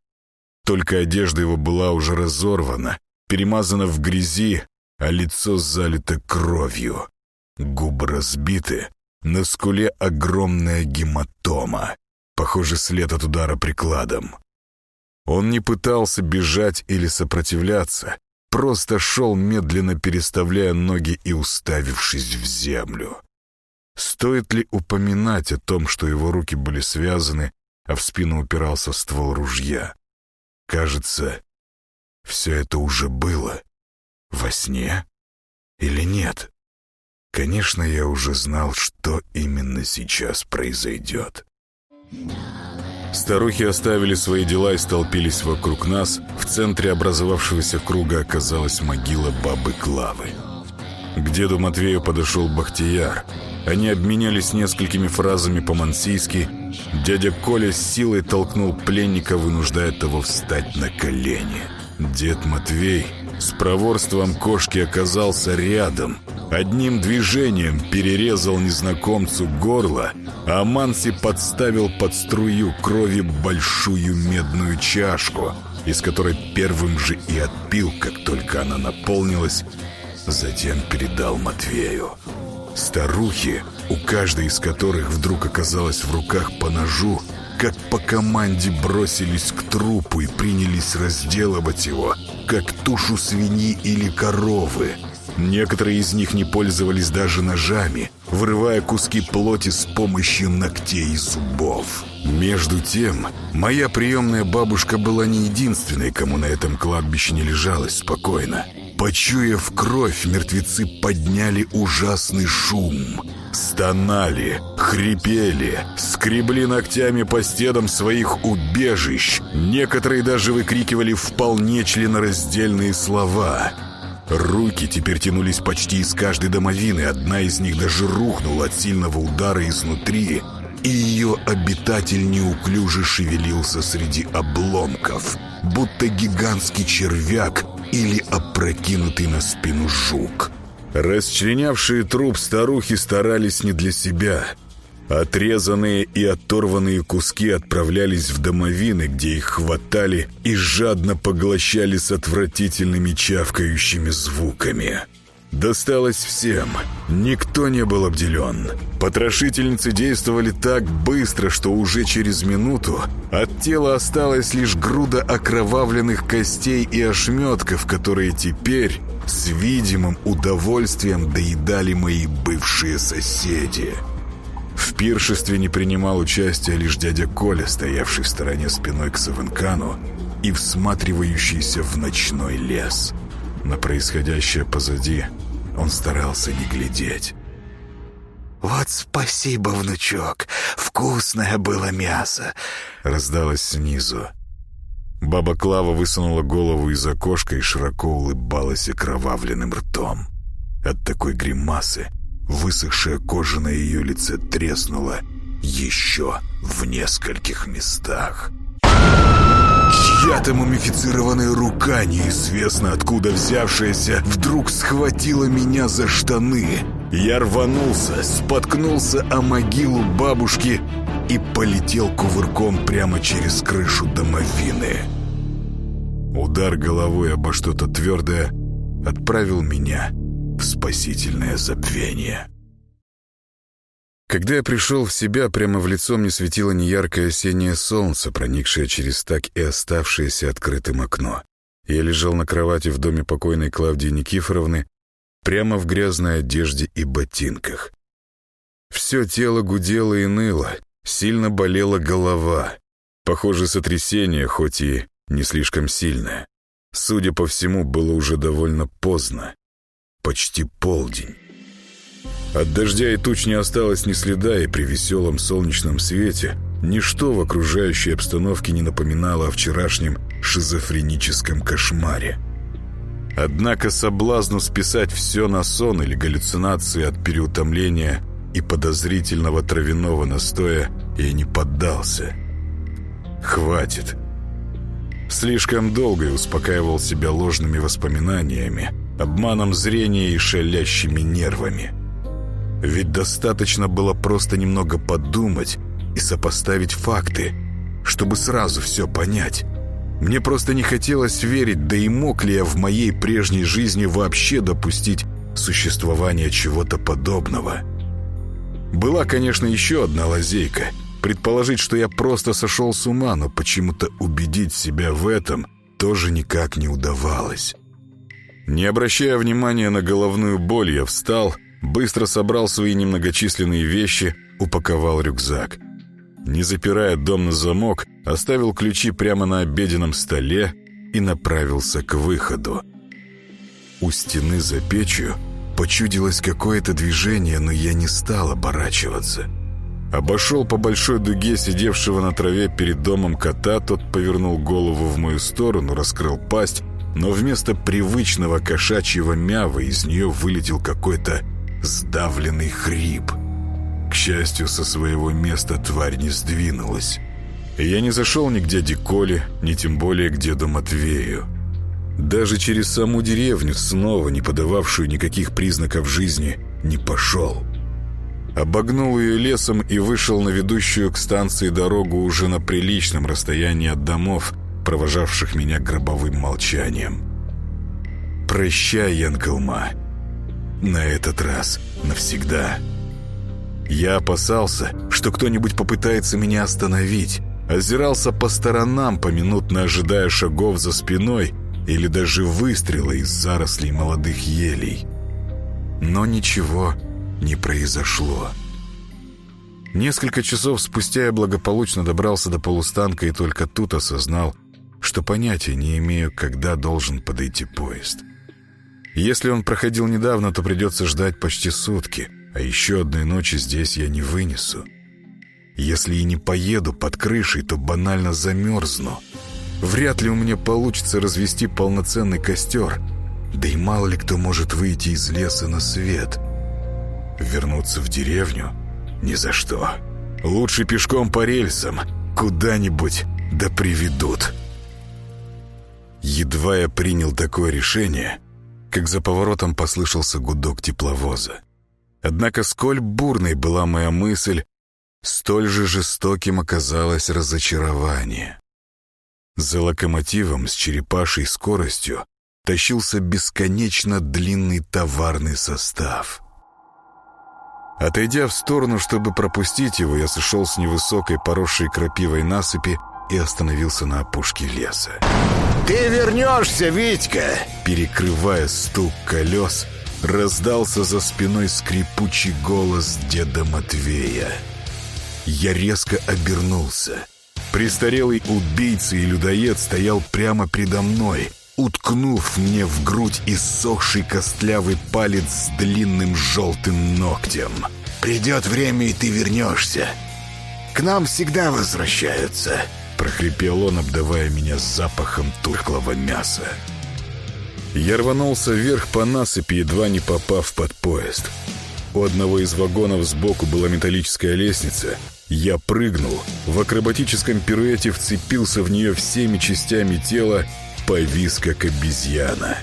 Только одежда его была уже разорвана, перемазана в грязи, а лицо залито кровью. Губы разбиты, на скуле огромная гематома, похоже, след от удара прикладом. Он не пытался бежать или сопротивляться, просто шел, медленно переставляя ноги и уставившись в землю. Стоит ли упоминать о том, что его руки были связаны, а в спину упирался ствол ружья? Кажется, все это уже было. Во сне? Или нет? Конечно, я уже знал, что именно сейчас произойдет. Старухи оставили свои дела и столпились вокруг нас. В центре образовавшегося круга оказалась могила бабы Клавы. К деду Матвею подошел Бахтияр — они обменялись несколькими фразами по-мансийски. Дядя Коля с силой толкнул пленника, вынуждая того встать на колени. Дед Матвей с проворством кошки оказался рядом. Одним движением перерезал незнакомцу горло, а Манси подставил под струю крови большую медную чашку, из которой первым же и отпил, как только она наполнилась, затем передал Матвею. Старухи, у каждой из которых вдруг оказалось в руках по ножу, как по команде бросились к трупу и принялись разделывать его, как тушу свиньи или коровы. Некоторые из них не пользовались даже ножами, вырывая куски плоти с помощью ногтей и зубов. Между тем, моя приемная бабушка была не единственной, кому на этом кладбище не лежалось спокойно. Почуяв кровь, мертвецы подняли ужасный шум. Стонали, хрипели, скребли ногтями по стенам своих убежищ. Некоторые даже выкрикивали вполне членораздельные слова. Руки теперь тянулись почти из каждой домовины. Одна из них даже рухнула от сильного удара изнутри, и ее обитатель неуклюже шевелился среди обломков, будто гигантский червяк, или опрокинутый на спину жук. Расчленявшие труп старухи старались не для себя. Отрезанные и оторванные куски отправлялись в домовины, где их хватали и жадно поглощали с отвратительными чавкающими звуками. Досталось всем. Никто не был обделен. Потрошительницы действовали так быстро, что уже через минуту от тела осталась лишь груда окровавленных костей и ошметков, которые теперь с видимым удовольствием доедали мои бывшие соседи. В пиршестве не принимал участия лишь дядя Коля, стоявший в стороне спиной к Савенкану и всматривающийся в ночной лес. На происходящее позади он старался не глядеть. «Вот спасибо, внучок! Вкусное было мясо!» Раздалось снизу. Баба Клава высунула голову из окошка и широко улыбалась окровавленным ртом. От такой гримасы высохшая кожа на ее лице треснула еще в нескольких местах. Чья-то мумифицированная рука, неизвестно откуда взявшаяся, вдруг схватила меня за штаны. Я рванулся, споткнулся о могилу бабушки и полетел кувырком прямо через крышу домовины. удар головой обо что-то твердое отправил меня в спасительное забвение. Когда я пришел в себя, прямо в лицо мне светило неяркое осеннее солнце, проникшее через так и оставшееся открытым окно. Я лежал на кровати в доме покойной Клавдии Никифоровны, прямо в грязной одежде и ботинках. Все тело гудело и ныло, сильно болела голова. Похоже, сотрясение, хоть и не слишком сильное. Судя по всему, было уже довольно поздно. Почти полдень. От дождя и туч не осталось ни следа, и при веселом солнечном свете ничто в окружающей обстановке не напоминало о вчерашнем шизофреническом кошмаре. Однако соблазну списать все на сон или галлюцинации от переутомления и подозрительного травяного настоя я не поддался. Хватит. Слишком долго я успокаивал себя ложными воспоминаниями, обманом зрения и шалящими нервами. Ведь достаточно было просто немного подумать и сопоставить факты, чтобы сразу все понять. Мне просто не хотелось верить, да и мог ли я в моей прежней жизни вообще допустить существование чего-то подобного. Была, конечно, еще одна лазейка. Предположить, что я просто сошел с ума, но почему-то убедить себя в этом тоже никак не удавалось. Не обращая внимания на головную боль, я встал — Быстро собрал свои немногочисленные вещи, упаковал рюкзак. Не запирая дом на замок, оставил ключи прямо на обеденном столе и направился к выходу. У стены за печью почудилось какое-то движение, но я не стал оборачиваться. Обошел по большой дуге сидевшего на траве перед домом кота, тот повернул голову в мою сторону, раскрыл пасть, но вместо привычного кошачьего мява из нее вылетел какой-то сдавленный хрип. К счастью, со своего места тварь не сдвинулась. Я не зашел ни к дяде Коле, ни тем более к деду Матвею. Даже через саму деревню, снова не подававшую никаких признаков жизни, не пошел. Обогнул ее лесом и вышел на ведущую к станции дорогу уже на приличном расстоянии от домов, провожавших меня гробовым молчанием. «Прощай, Янкалма, на этот раз навсегда. Я опасался, что кто-нибудь попытается меня остановить, озирался по сторонам, поминутно ожидая шагов за спиной или даже выстрела из зарослей молодых елей. Но ничего не произошло. Несколько часов спустя я благополучно добрался до полустанка и только тут осознал, что понятия не имею, когда должен подойти поезд. Если он проходил недавно, то придется ждать почти сутки, а еще одной ночи здесь я не вынесу. Если и не поеду под крышей, то банально замерзну. Вряд ли у меня получится развести полноценный костер, да и мало ли кто может выйти из леса на свет. Вернуться в деревню? Ни за что. Лучше пешком по рельсам, куда-нибудь да приведут. Едва я принял такое решение — как за поворотом послышался гудок тепловоза. Однако сколь бурной была моя мысль, столь же жестоким оказалось разочарование. За локомотивом с черепашей скоростью тащился бесконечно длинный товарный состав. Отойдя в сторону, чтобы пропустить его, я сошел с невысокой поросшей крапивой насыпи и остановился на опушке леса. «Ты вернешься, Витька!» Перекрывая стук колес, раздался за спиной скрипучий голос деда Матвея. Я резко обернулся. Престарелый убийца и людоед стоял прямо предо мной, уткнув мне в грудь иссохший костлявый палец с длинным желтым ногтем. «Придет время, и ты вернешься. К нам всегда возвращаются» прохрипел он, обдавая меня запахом тухлого мяса. Я рванулся вверх по насыпи, едва не попав под поезд. У одного из вагонов сбоку была металлическая лестница. Я прыгнул, в акробатическом пируэте вцепился в нее всеми частями тела, повис как обезьяна.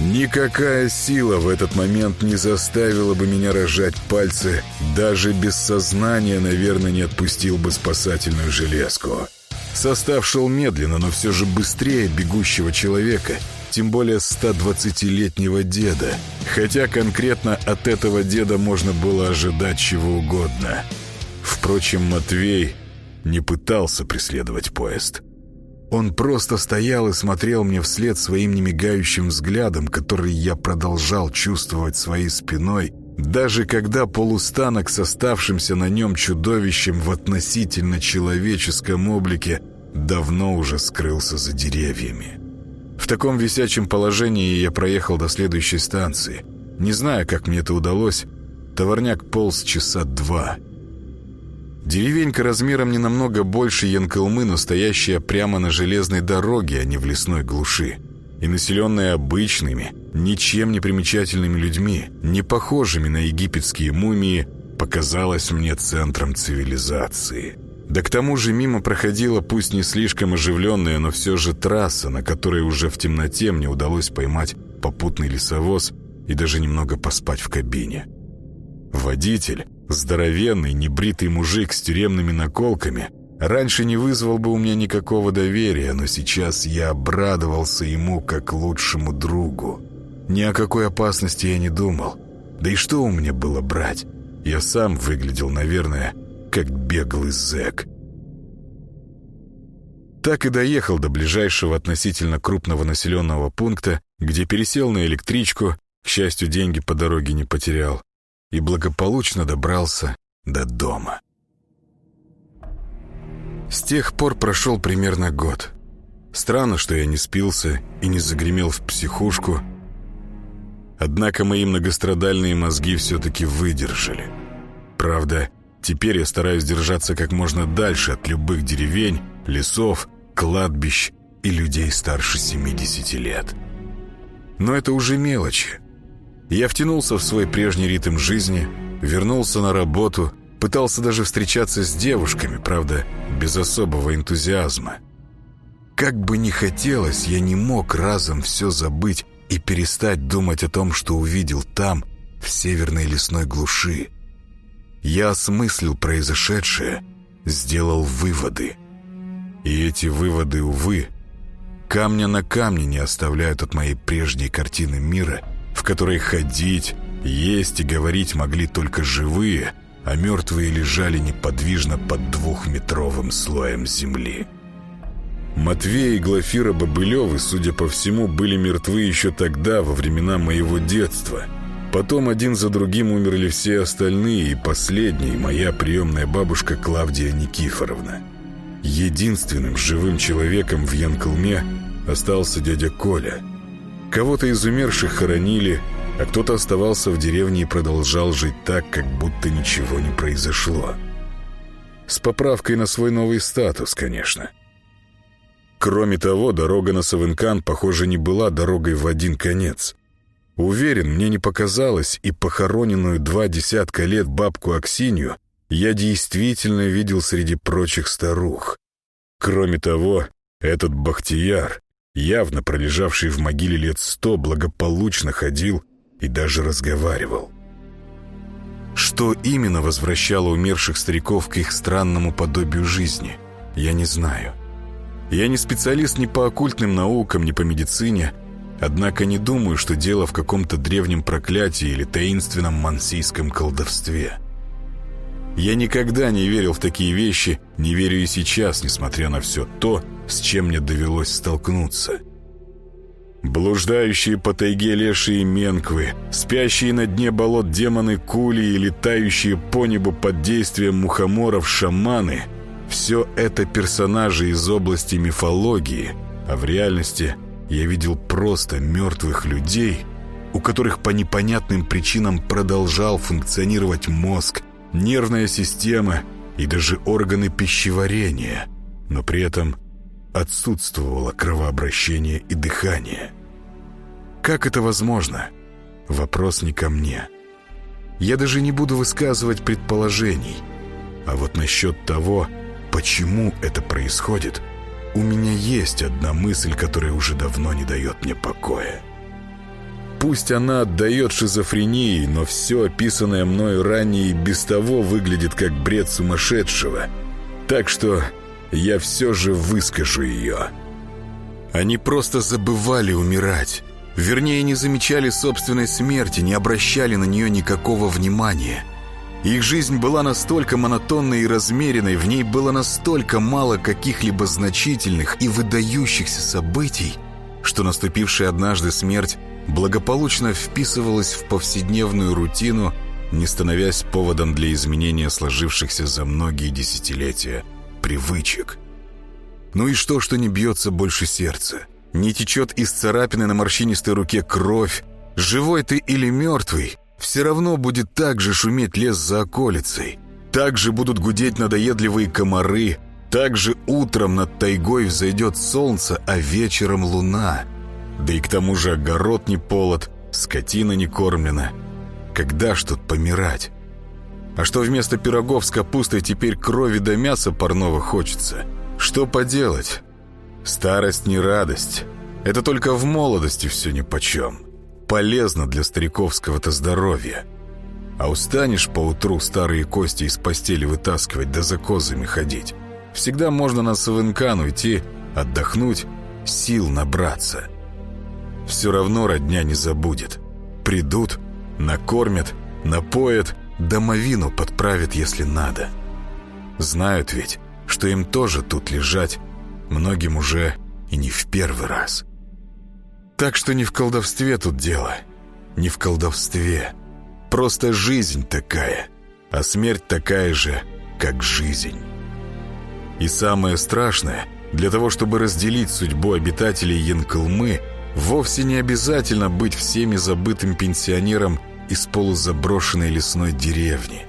Никакая сила в этот момент не заставила бы меня рожать пальцы. Даже без сознания, наверное, не отпустил бы спасательную железку. Состав шел медленно, но все же быстрее бегущего человека, тем более 120-летнего деда. Хотя конкретно от этого деда можно было ожидать чего угодно. Впрочем, Матвей не пытался преследовать поезд. Он просто стоял и смотрел мне вслед своим немигающим взглядом, который я продолжал чувствовать своей спиной, даже когда полустанок с оставшимся на нем чудовищем в относительно человеческом облике давно уже скрылся за деревьями. В таком висячем положении я проехал до следующей станции. Не знаю, как мне это удалось, товарняк полз часа два — Деревенька размером не намного больше Янкалмы, но стоящая прямо на железной дороге, а не в лесной глуши. И населенная обычными, ничем не примечательными людьми, не похожими на египетские мумии, показалась мне центром цивилизации. Да к тому же мимо проходила пусть не слишком оживленная, но все же трасса, на которой уже в темноте мне удалось поймать попутный лесовоз и даже немного поспать в кабине. Водитель Здоровенный, небритый мужик с тюремными наколками раньше не вызвал бы у меня никакого доверия, но сейчас я обрадовался ему как лучшему другу. Ни о какой опасности я не думал. Да и что у меня было брать? Я сам выглядел, наверное, как беглый зэк. Так и доехал до ближайшего относительно крупного населенного пункта, где пересел на электричку, к счастью, деньги по дороге не потерял и благополучно добрался до дома. С тех пор прошел примерно год. Странно, что я не спился и не загремел в психушку. Однако мои многострадальные мозги все-таки выдержали. Правда, теперь я стараюсь держаться как можно дальше от любых деревень, лесов, кладбищ и людей старше 70 лет. Но это уже мелочи. Я втянулся в свой прежний ритм жизни, вернулся на работу, пытался даже встречаться с девушками, правда, без особого энтузиазма. Как бы ни хотелось, я не мог разом все забыть и перестать думать о том, что увидел там, в северной лесной глуши. Я осмыслил произошедшее, сделал выводы. И эти выводы, увы, камня на камне не оставляют от моей прежней картины мира — в которой ходить, есть и говорить могли только живые, а мертвые лежали неподвижно под двухметровым слоем земли. Матвей и Глафира Бобылевы, судя по всему, были мертвы еще тогда, во времена моего детства. Потом один за другим умерли все остальные, и последней моя приемная бабушка Клавдия Никифоровна. Единственным живым человеком в Янкалме остался дядя Коля – Кого-то из умерших хоронили, а кто-то оставался в деревне и продолжал жить так, как будто ничего не произошло. С поправкой на свой новый статус, конечно. Кроме того, дорога на Савынкан, похоже, не была дорогой в один конец. Уверен, мне не показалось, и похороненную два десятка лет бабку Аксинью я действительно видел среди прочих старух. Кроме того, этот Бахтияр явно пролежавший в могиле лет сто, благополучно ходил и даже разговаривал. Что именно возвращало умерших стариков к их странному подобию жизни, я не знаю. Я не специалист ни по оккультным наукам, ни по медицине, однако не думаю, что дело в каком-то древнем проклятии или таинственном мансийском колдовстве. Я никогда не верил в такие вещи, не верю и сейчас, несмотря на все то, с чем мне довелось столкнуться. Блуждающие по тайге лешие менквы, спящие на дне болот демоны кули и летающие по небу под действием мухоморов шаманы — все это персонажи из области мифологии, а в реальности я видел просто мертвых людей, у которых по непонятным причинам продолжал функционировать мозг, нервная система и даже органы пищеварения, но при этом отсутствовало кровообращение и дыхание. Как это возможно? Вопрос не ко мне. Я даже не буду высказывать предположений. А вот насчет того, почему это происходит, у меня есть одна мысль, которая уже давно не дает мне покоя. Пусть она отдает шизофрении, но все описанное мною ранее и без того выглядит как бред сумасшедшего. Так что я все же выскажу ее. Они просто забывали умирать. Вернее, не замечали собственной смерти, не обращали на нее никакого внимания. Их жизнь была настолько монотонной и размеренной, в ней было настолько мало каких-либо значительных и выдающихся событий, что наступившая однажды смерть благополучно вписывалась в повседневную рутину, не становясь поводом для изменения сложившихся за многие десятилетия привычек. Ну и что, что не бьется больше сердца? Не течет из царапины на морщинистой руке кровь? Живой ты или мертвый? Все равно будет так же шуметь лес за околицей. Так же будут гудеть надоедливые комары. Так же утром над тайгой взойдет солнце, а вечером луна. Да и к тому же огород не полот, скотина не кормлена. Когда ж тут помирать? А что вместо пирогов с капустой теперь крови да мяса парного хочется? Что поделать? Старость не радость. Это только в молодости все нипочем полезно для стариковского-то здоровья. А устанешь поутру старые кости из постели вытаскивать да за козами ходить. Всегда можно на Савенкан уйти, отдохнуть, сил набраться. Все равно родня не забудет. Придут, накормят, напоят, домовину подправят, если надо. Знают ведь, что им тоже тут лежать, многим уже и не в первый раз. Так что не в колдовстве тут дело. Не в колдовстве. Просто жизнь такая. А смерть такая же, как жизнь. И самое страшное, для того, чтобы разделить судьбу обитателей Янкалмы, вовсе не обязательно быть всеми забытым пенсионером из полузаброшенной лесной деревни.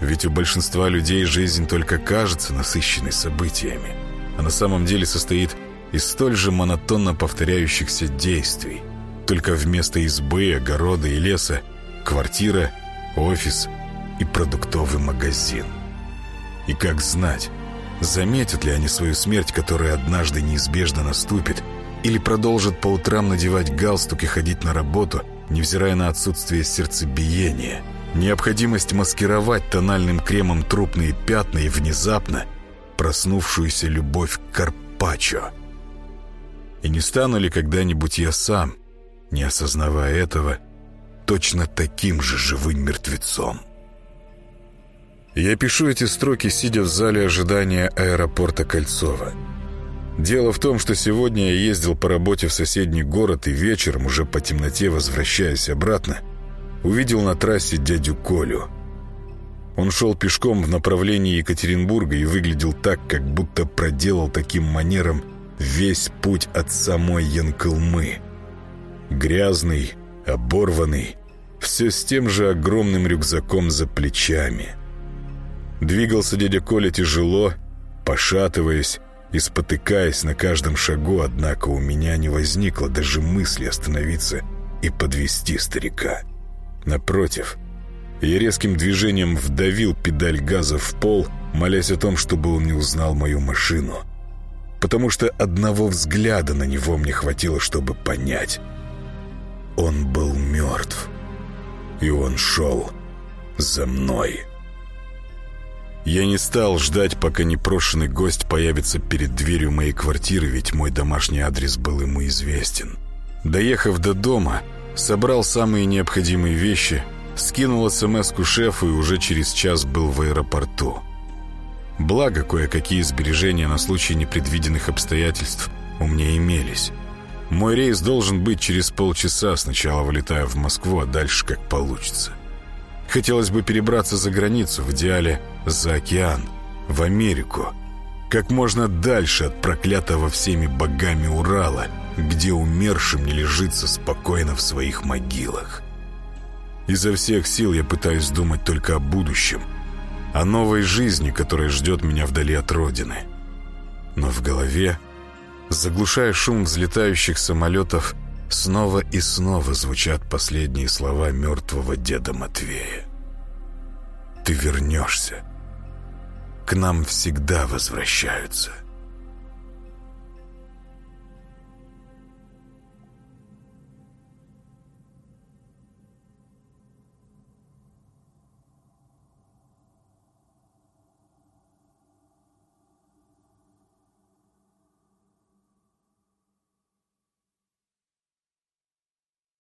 Ведь у большинства людей жизнь только кажется насыщенной событиями, а на самом деле состоит из столь же монотонно повторяющихся действий. Только вместо избы, огорода и леса – квартира, офис и продуктовый магазин. И как знать, заметят ли они свою смерть, которая однажды неизбежно наступит, или продолжат по утрам надевать галстук и ходить на работу, невзирая на отсутствие сердцебиения, необходимость маскировать тональным кремом трупные пятна и внезапно проснувшуюся любовь к карпаччо – и не стану ли когда-нибудь я сам, не осознавая этого, точно таким же живым мертвецом? Я пишу эти строки, сидя в зале ожидания аэропорта Кольцова. Дело в том, что сегодня я ездил по работе в соседний город и вечером, уже по темноте возвращаясь обратно, увидел на трассе дядю Колю. Он шел пешком в направлении Екатеринбурга и выглядел так, как будто проделал таким манером весь путь от самой Янкылмы. Грязный, оборванный, все с тем же огромным рюкзаком за плечами. Двигался дядя Коля тяжело, пошатываясь и спотыкаясь на каждом шагу, однако у меня не возникло даже мысли остановиться и подвести старика. Напротив, я резким движением вдавил педаль газа в пол, молясь о том, чтобы он не узнал мою машину — потому что одного взгляда на него мне хватило, чтобы понять. Он был мертв, и он шел за мной. Я не стал ждать, пока непрошенный гость появится перед дверью моей квартиры, ведь мой домашний адрес был ему известен. Доехав до дома, собрал самые необходимые вещи, скинул смс-ку шефу и уже через час был в аэропорту. Благо, кое-какие сбережения на случай непредвиденных обстоятельств у меня имелись. Мой рейс должен быть через полчаса. Сначала вылетаю в Москву, а дальше как получится. Хотелось бы перебраться за границу, в идеале за океан, в Америку. Как можно дальше от проклятого всеми богами Урала, где умершим не лежится спокойно в своих могилах. Изо всех сил я пытаюсь думать только о будущем – о новой жизни, которая ждет меня вдали от родины. Но в голове, заглушая шум взлетающих самолетов, снова и снова звучат последние слова мертвого деда Матвея. «Ты вернешься. К нам всегда возвращаются».